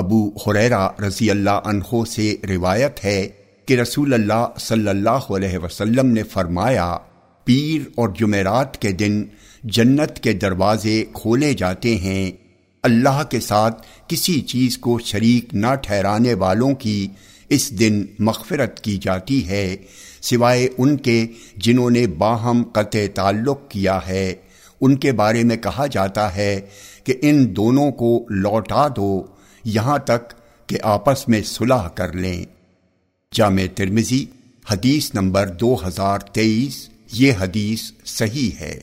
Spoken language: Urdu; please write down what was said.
ابو حریرہ رضی اللہ عنہ سے روایت ہے کہ رسول اللہ صلی اللہ علیہ وسلم نے فرمایا، پیر اور جمعرات کے دن جنت کے دروازے کھولے جاتے ہیں۔ اللہ کے ساتھ کسی چیز کو شریک نہ ٹھہرانے والوں کی اس دن مغفرت کی جاتی ہے، سوائے ان کے جنہوں نے باہم قطع تعلق کیا ہے۔ ان کے بارے میں کہا جاتا ہے کہ ان دونوں کو لوٹا دو۔ یہاں تک کہ آپس میں صلح کر لیں۔ جامع ترمزی حدیث نمبر دو ہزار تیئیس، یہ حدیث صحیح ہے۔